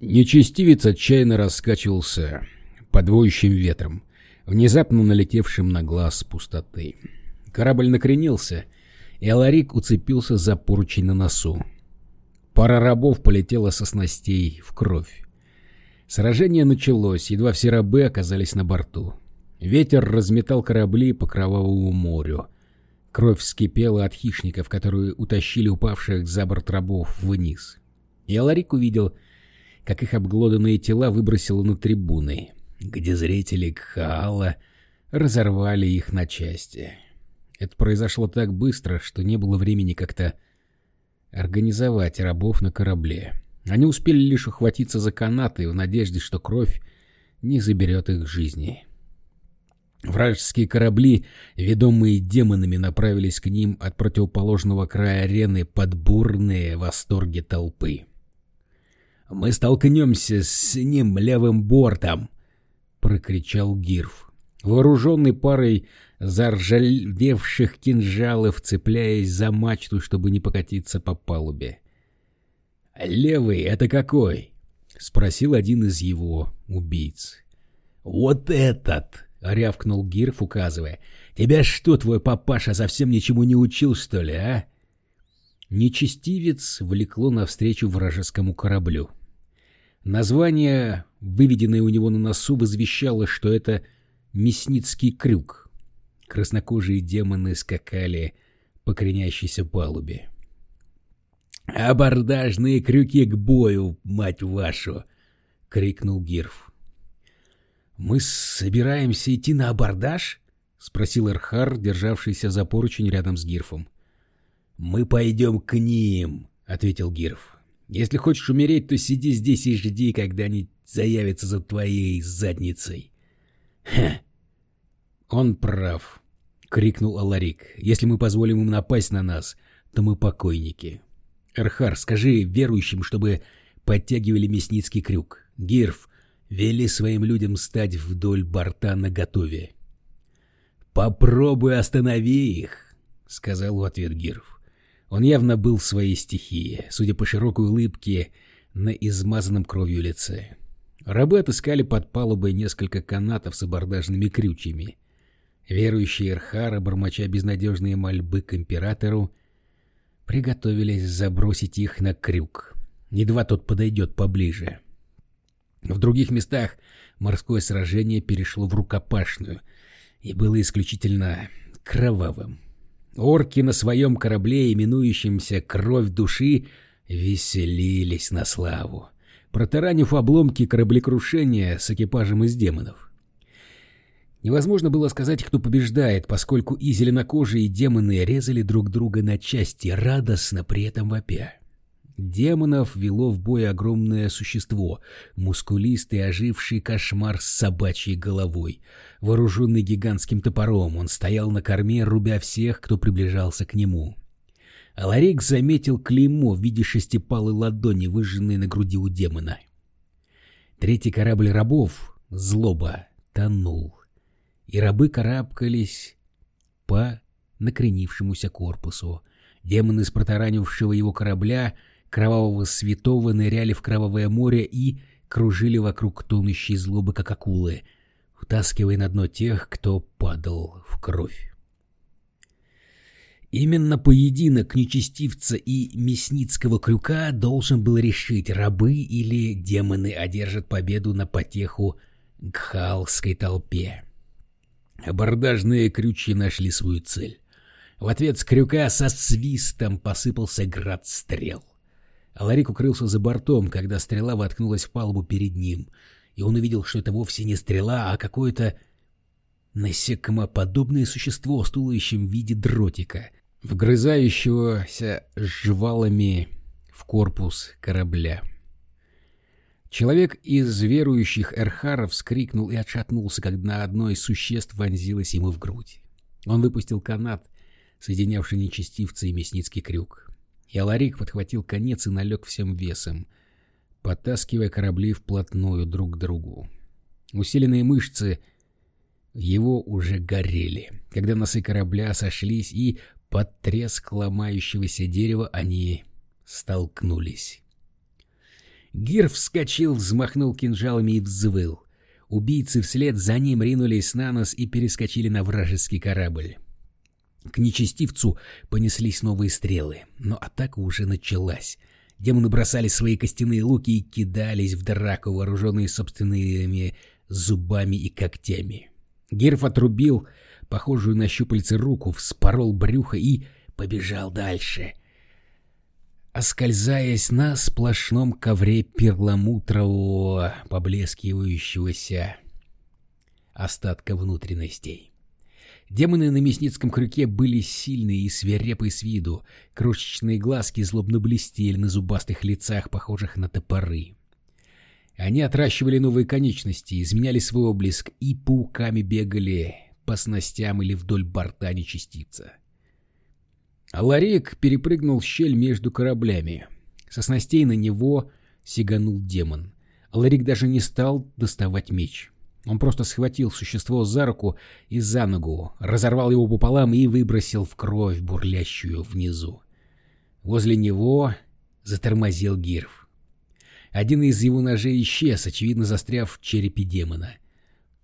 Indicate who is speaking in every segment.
Speaker 1: Нечестивец отчаянно раскачивался под воющим ветром, внезапно налетевшим на глаз пустоты. Корабль накренился, и Аларик уцепился за поручень на носу. Пара рабов полетела со снастей в кровь. Сражение началось, едва все рабы оказались на борту. Ветер разметал корабли по кровавому морю. Кровь вскипела от хищников, которые утащили упавших за борт рабов вниз. И Аларик увидел, как их обглоданные тела выбросило на трибуны, где зрители Кхаала разорвали их на части. Это произошло так быстро, что не было времени как-то организовать рабов на корабле. Они успели лишь ухватиться за канаты в надежде, что кровь не заберет их жизни. Вражеские корабли, ведомые демонами, направились к ним от противоположного края арены под бурные восторги толпы. «Мы столкнемся с ним левым бортом!» — прокричал Гирф. Вооруженный парой заржавевших кинжалов, цепляясь за мачту, чтобы не покатиться по палубе. «Левый — это какой?» — спросил один из его убийц. «Вот этот!» — рявкнул Гирф, указывая. «Тебя что, твой папаша совсем ничему не учил, что ли, а?» Нечестивец влекло навстречу вражескому кораблю. Название, выведенное у него на носу, возвещало, что это «Мясницкий крюк». Краснокожие демоны скакали по кренящейся палубе. «Абордажные крюки к бою, мать вашу!» — крикнул Гирф. «Мы собираемся идти на абордаж?» — спросил Эрхар, державшийся за поручень рядом с Гирфом. «Мы пойдем к ним», — ответил Гирф. «Если хочешь умереть, то сиди здесь и жди, когда они заявятся за твоей задницей». «Хе!» «Он прав», — крикнул Аларик. «Если мы позволим им напасть на нас, то мы покойники». Эрхар, скажи верующим, чтобы подтягивали мясницкий крюк. Гирф, вели своим людям стать вдоль борта наготове. «Попробуй останови их», — сказал в ответ Гирф. Он явно был в своей стихии, судя по широкой улыбке на измазанном кровью лице. Рабы отыскали под палубой несколько канатов с абордажными крючьями. Верующие Эрхара, бормоча безнадежные мольбы к императору, приготовились забросить их на крюк. Едва тот подойдет поближе. В других местах морское сражение перешло в рукопашную и было исключительно кровавым. Орки на своем корабле, именующемся «Кровь души», веселились на славу, протаранив обломки кораблекрушения с экипажем из демонов. Невозможно было сказать, кто побеждает, поскольку и зеленокожие, и демоны резали друг друга на части, радостно при этом вопя. Демонов вело в бой огромное существо, мускулистый оживший кошмар с собачьей головой. Вооруженный гигантским топором, он стоял на корме, рубя всех, кто приближался к нему. Аларик заметил клеймо в виде шестипалой ладони, выжженной на груди у демона. Третий корабль рабов, злоба, тонул и рабы карабкались по накренившемуся корпусу. Демоны с протаранившего его корабля, кровавого святого, ныряли в кровавое море и кружили вокруг тонущей злобы, как акулы, втаскивая на дно тех, кто падал в кровь. Именно поединок нечестивца и мясницкого крюка должен был решить, рабы или демоны одержат победу на потеху гхалской толпе. Абордажные крючья нашли свою цель. В ответ с крюка со свистом посыпался град стрел. Аларик укрылся за бортом, когда стрела воткнулась в палубу перед ним, и он увидел, что это вовсе не стрела, а какое-то насекомоподобное существо с туловищем в виде дротика, вгрызающегося жвалами в корпус корабля. Человек из верующих Эрхаров вскрикнул и отшатнулся, когда одно из существ вонзилось ему в грудь. Он выпустил канат, соединявший нечестивца и мясницкий крюк. Яларик подхватил конец и налег всем весом, подтаскивая корабли вплотную друг к другу. Усиленные мышцы его уже горели, когда носы корабля сошлись, и под треск ломающегося дерева они столкнулись. Гир вскочил, взмахнул кинжалами и взвыл. Убийцы вслед за ним ринулись на нос и перескочили на вражеский корабль. К нечестивцу понеслись новые стрелы, но атака уже началась. Демоны бросали свои костяные луки и кидались в драку, вооруженные собственными зубами и когтями. Герф отрубил похожую на щупальце руку, вспорол брюхо и побежал дальше, оскользаясь на сплошном ковре перламутрового, поблескивающегося остатка внутренностей. Демоны на мясницком крюке были сильные и свирепые с виду, крошечные глазки злобно блестели на зубастых лицах, похожих на топоры. Они отращивали новые конечности, изменяли свой облик и пауками бегали по снастям или вдоль борта нечастица. А Ларик перепрыгнул щель между кораблями. Со снастей на него сиганул демон. Ларик даже не стал доставать меч. Он просто схватил существо за руку и за ногу, разорвал его пополам и выбросил в кровь, бурлящую внизу. Возле него затормозил Гирф. Один из его ножей исчез, очевидно застряв в черепе демона.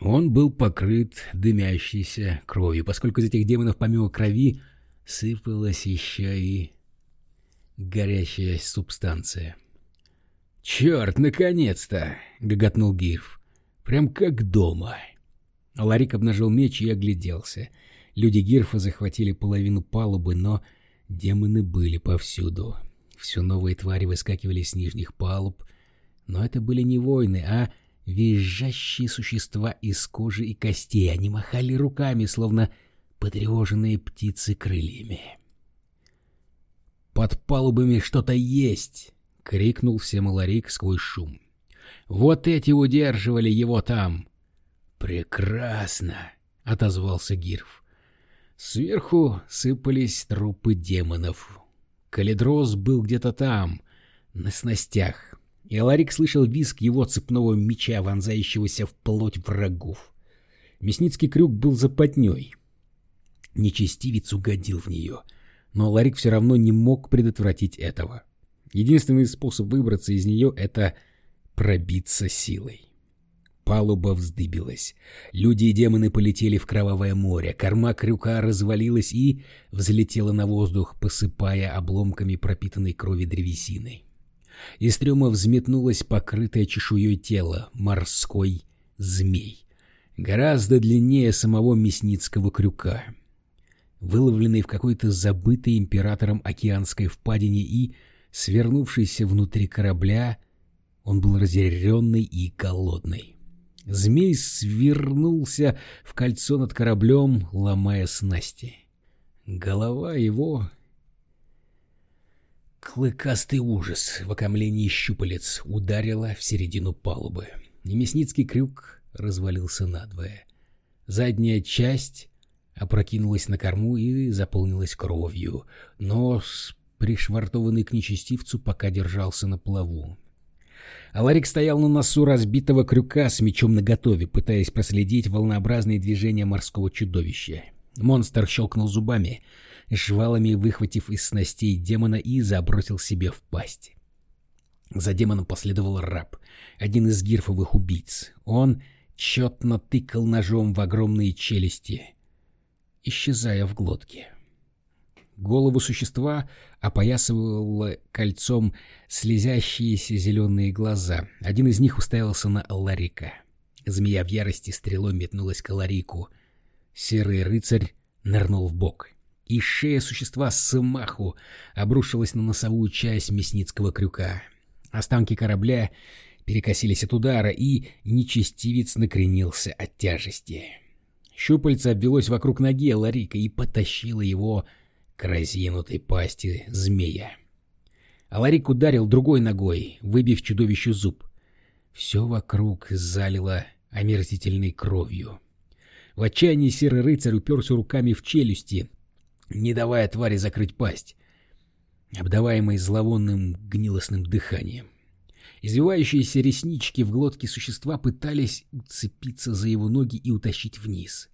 Speaker 1: Он был покрыт дымящейся кровью, поскольку из этих демонов помимо крови сыпалась еще и горящая субстанция. «Черт, наконец-то!» — гоготнул Гирф. «Прям как дома!» Ларик обнажил меч и огляделся. Люди Гирфа захватили половину палубы, но демоны были повсюду. Все новые твари выскакивали с нижних палуб. Но это были не воины, а визжащие существа из кожи и костей. Они махали руками, словно потревоженные птицы крыльями. «Под палубами что-то есть!» — крикнул всем Ларик сквозь шум. «Вот эти удерживали его там!» «Прекрасно!» — отозвался Гирф. Сверху сыпались трупы демонов. Калидрос был где-то там, на снастях, и Ларик слышал визг его цепного меча, вонзающегося в плоть врагов. Мясницкий крюк был запотней. Нечестивец угодил в нее, но Ларик все равно не мог предотвратить этого. Единственный способ выбраться из нее — это пробиться силой. Палуба вздыбилась. Люди и демоны полетели в кровавое море. Корма крюка развалилась и взлетела на воздух, посыпая обломками пропитанной крови древесины. Из трюма взметнулось покрытое чешуей тело морской змей. Гораздо длиннее самого мясницкого крюка выловленный в какой-то забытой императором океанской впадине и свернувшийся внутри корабля, он был разъяренный и голодный. Змей свернулся в кольцо над кораблем, ломая снасти. Голова его... Клыкастый ужас в окомлении щупалец ударила в середину палубы. Немесницкий крюк развалился надвое. Задняя часть опрокинулась на корму и заполнилась кровью. Нос, пришвартованный к нечестивцу, пока держался на плаву. Аларик стоял на носу разбитого крюка с мечом наготове, пытаясь проследить волнообразные движения морского чудовища. Монстр щелкнул зубами, жвалами выхватив из снастей демона и забросил себе в пасть. За демоном последовал раб, один из гирфовых убийц. Он четно тыкал ножом в огромные челюсти, исчезая в глотке. Голову существа опоясывало кольцом слезящиеся зеленые глаза. Один из них уставился на Алларика. Змея в ярости стрелой метнулась к Аларику. Серый рыцарь нырнул в бок. И шея существа с маху обрушилась на носовую часть мясницкого крюка. Останки корабля перекосились от удара, и нечестивец накренился от тяжести. Щупальце обвелось вокруг ноги Ларика и потащило его к разъянутой пасти змея. Аларик ударил другой ногой, выбив чудовищу зуб. Все вокруг залило омерзительной кровью. В отчаянии серый рыцарь уперся руками в челюсти, не давая твари закрыть пасть, обдаваемой зловонным гнилостным дыханием. Извивающиеся реснички в глотке существа пытались уцепиться за его ноги и утащить вниз.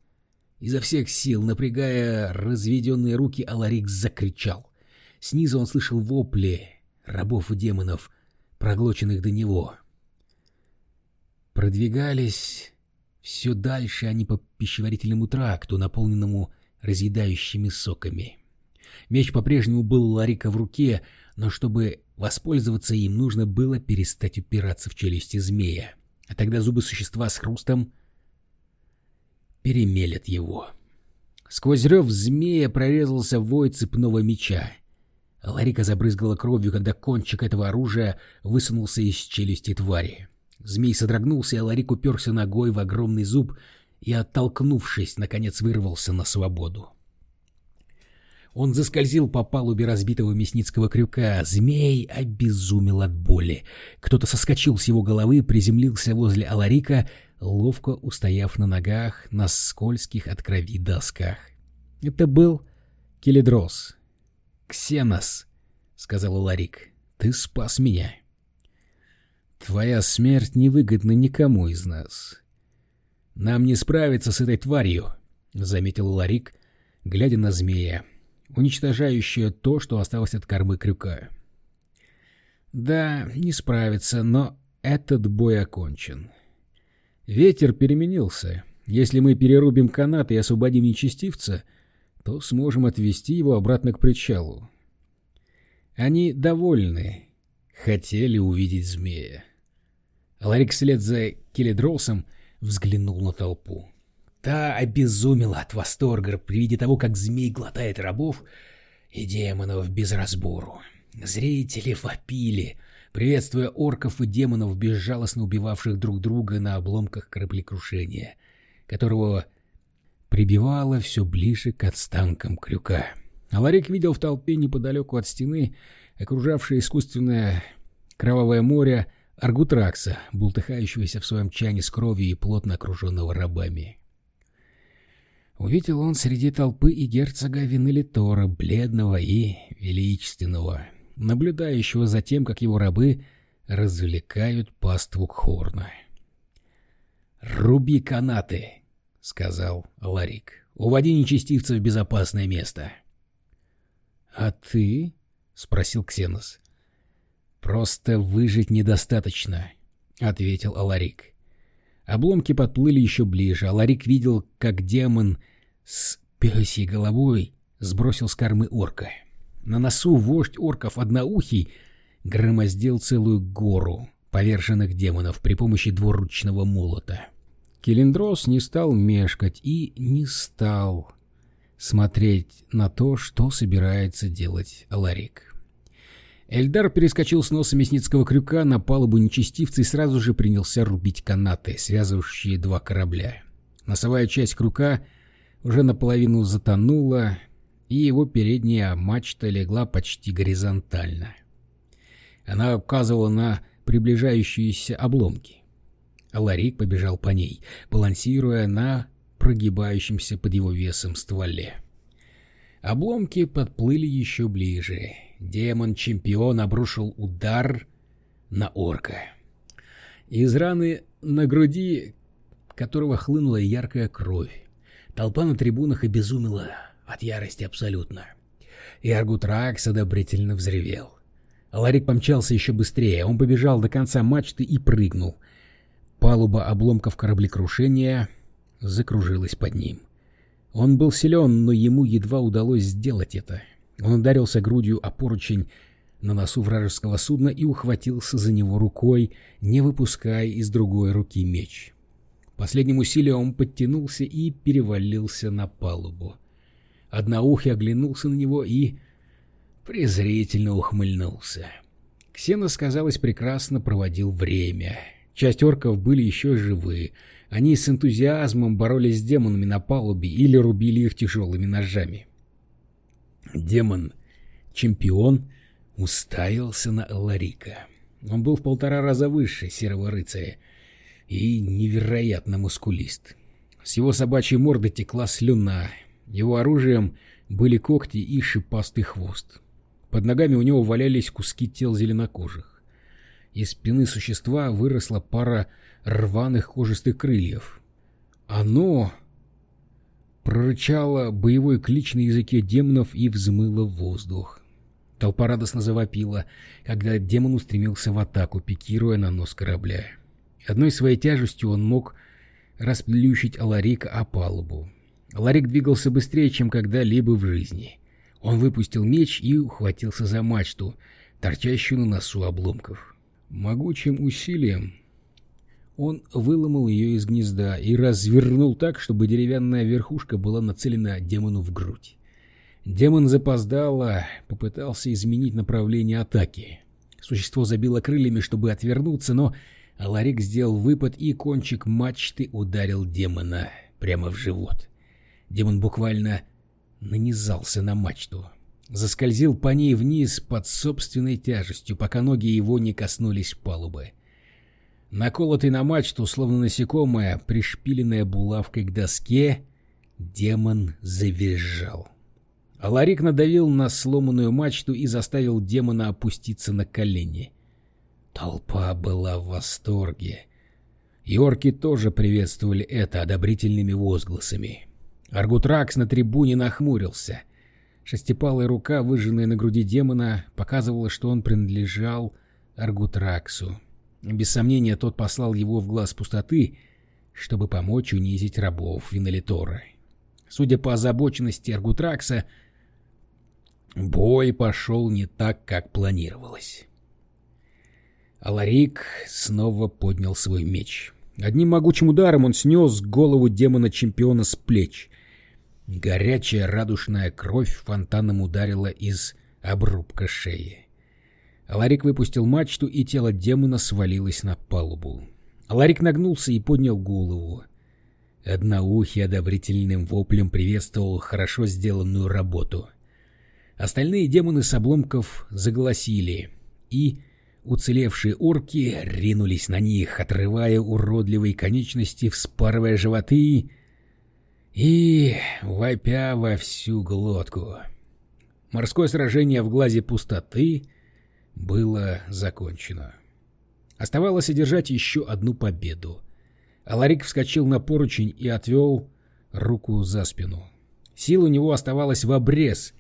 Speaker 1: Изо всех сил, напрягая разведенные руки, Аларик закричал. Снизу он слышал вопли рабов и демонов, проглоченных до него. Продвигались все дальше они по пищеварительному тракту, наполненному разъедающими соками. Меч по-прежнему был у Ларика в руке, но чтобы воспользоваться им, нужно было перестать упираться в челюсти змея. А тогда зубы существа с хрустом перемелят его. Сквозь рев змея прорезался вой цепного меча. Ларика забрызгала кровью, когда кончик этого оружия высунулся из челюсти твари. Змей содрогнулся, а Ларик уперся ногой в огромный зуб и, оттолкнувшись, наконец вырвался на свободу. Он заскользил по палубе разбитого мясницкого крюка. Змей обезумел от боли. Кто-то соскочил с его головы, приземлился возле Аларика, ловко устояв на ногах на скользких от крови досках. Это был Келедрос. «Ксенос», — сказал Аларик, — «ты спас меня». «Твоя смерть невыгодна никому из нас. Нам не справиться с этой тварью», — заметил Ларик, глядя на змея уничтожающее то, что осталось от кормы крюка. Да, не справится, но этот бой окончен. Ветер переменился. Если мы перерубим канат и освободим нечестивца, то сможем отвести его обратно к причалу. Они довольны. Хотели увидеть змея. Ларик вслед за Келедросом взглянул на толпу. Та обезумела от восторга при виде того, как змей глотает рабов и демонов без разбору. Зрители вопили, приветствуя орков и демонов, безжалостно убивавших друг друга на обломках кораблекрушения, которого прибивало все ближе к отстанкам крюка. А видел в толпе неподалеку от стены, окружавшее искусственное кровавое море, Аргутракса, бултыхающегося в своем чане с кровью и плотно окруженного рабами. Увидел он среди толпы и герцога Венелитора, бледного и величественного, наблюдающего за тем, как его рабы развлекают паству Хорна. «Руби канаты!» — сказал Ларик. «Уводи нечестивца в безопасное место». «А ты?» — спросил Ксенос. «Просто выжить недостаточно», — ответил Аларик. Обломки подплыли еще ближе, а Ларик видел, как демон с пёсей головой сбросил с кормы орка. На носу вождь орков Одноухий громоздил целую гору поверженных демонов при помощи двуручного молота. Келендрос не стал мешкать и не стал смотреть на то, что собирается делать Ларик. Эльдар перескочил с носа мясницкого крюка на палубу нечестивца и сразу же принялся рубить канаты, связывающие два корабля. Носовая часть крюка уже наполовину затонула, и его передняя мачта легла почти горизонтально. Она указывала на приближающиеся обломки. Ларик побежал по ней, балансируя на прогибающемся под его весом стволе. Обломки подплыли еще ближе. Демон-чемпион обрушил удар на орка. Из раны на груди которого хлынула яркая кровь. Толпа на трибунах обезумела от ярости абсолютно. И Аргутракс одобрительно взревел. Ларик помчался еще быстрее. Он побежал до конца мачты и прыгнул. Палуба обломков кораблекрушения закружилась под ним. Он был силен, но ему едва удалось сделать это. Он ударился грудью о поручень на носу вражеского судна и ухватился за него рукой, не выпуская из другой руки меч. Последним усилием он подтянулся и перевалился на палубу. Одноухий оглянулся на него и презрительно ухмыльнулся. Ксенос, казалось, прекрасно проводил время. Часть орков были еще живы. Они с энтузиазмом боролись с демонами на палубе или рубили их тяжелыми ножами. Демон, чемпион, уставился на Ларика. Он был в полтора раза выше серого рыцаря и невероятно мускулист. С его собачьей морды текла слюна. Его оружием были когти и шипастый хвост. Под ногами у него валялись куски тел зеленокожих. Из спины существа выросла пара рваных кожистых крыльев. Оно прорычало боевой клич на языке демонов и взмыло в воздух. Толпа радостно завопила, когда демон устремился в атаку, пикируя на нос корабля. Одной своей тяжестью он мог расплющить Аларика о палубу. Аларик двигался быстрее, чем когда-либо в жизни. Он выпустил меч и ухватился за мачту, торчащую на носу обломков. Могучим усилием он выломал ее из гнезда и развернул так, чтобы деревянная верхушка была нацелена демону в грудь. Демон запоздало попытался изменить направление атаки. Существо забило крыльями, чтобы отвернуться, но Аларик сделал выпад, и кончик мачты ударил демона прямо в живот. Демон буквально нанизался на мачту. Заскользил по ней вниз под собственной тяжестью, пока ноги его не коснулись палубы. Наколотый на мачту, словно насекомое, пришпиленная булавкой к доске, демон завизжал. Аларик надавил на сломанную мачту и заставил демона опуститься на колени. Толпа была в восторге. Йорки тоже приветствовали это одобрительными возгласами. Аргутракс на трибуне нахмурился. Шестипалая рука, выжженная на груди демона, показывала, что он принадлежал Аргутраксу. Без сомнения, тот послал его в глаз пустоты, чтобы помочь унизить рабов Винолитора. Судя по озабоченности Аргутракса, бой пошел не так, как планировалось. Аларик снова поднял свой меч. Одним могучим ударом он снес голову демона-чемпиона с плеч. Горячая радужная кровь фонтаном ударила из обрубка шеи. Аларик выпустил мачту, и тело демона свалилось на палубу. Аларик нагнулся и поднял голову. Одноухий одобрительным воплем приветствовал хорошо сделанную работу. Остальные демоны с обломков заголосили, и уцелевшие орки ринулись на них, отрывая уродливые конечности, вспарывая животы и вопя во всю глотку. Морское сражение в глазе пустоты было закончено. Оставалось одержать еще одну победу. Аларик вскочил на поручень и отвел руку за спину. Сил у него оставалось в обрез.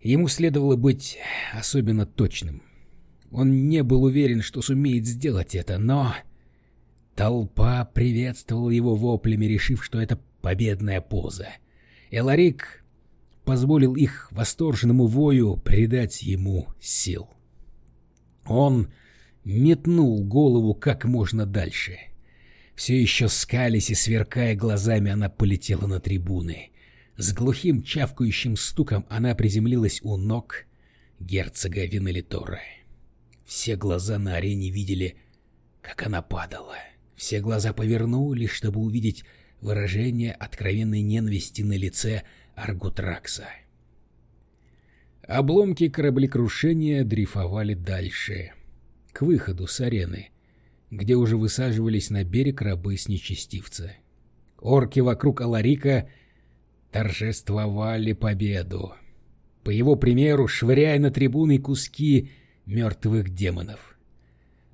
Speaker 1: Ему следовало быть особенно точным. Он не был уверен, что сумеет сделать это, но... Толпа приветствовала его воплями, решив, что это победная поза. Эларик позволил их восторженному вою придать ему сил. Он метнул голову как можно дальше. Все еще скались и сверкая глазами, она полетела на трибуны. С глухим чавкающим стуком она приземлилась у ног герцога Винолитора. Все глаза на арене видели, как она падала. Все глаза повернулись, чтобы увидеть выражение откровенной ненависти на лице Аргутракса. Обломки кораблекрушения дрейфовали дальше, к выходу с арены, где уже высаживались на берег рабы с нечестивца. Орки вокруг Аларика торжествовали победу. По его примеру, швыряя на трибуны куски мертвых демонов.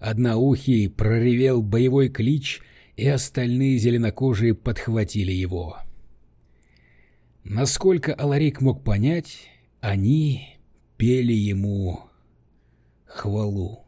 Speaker 1: Одноухий проревел боевой клич, и остальные зеленокожие подхватили его. Насколько Аларик мог понять, они пели ему хвалу.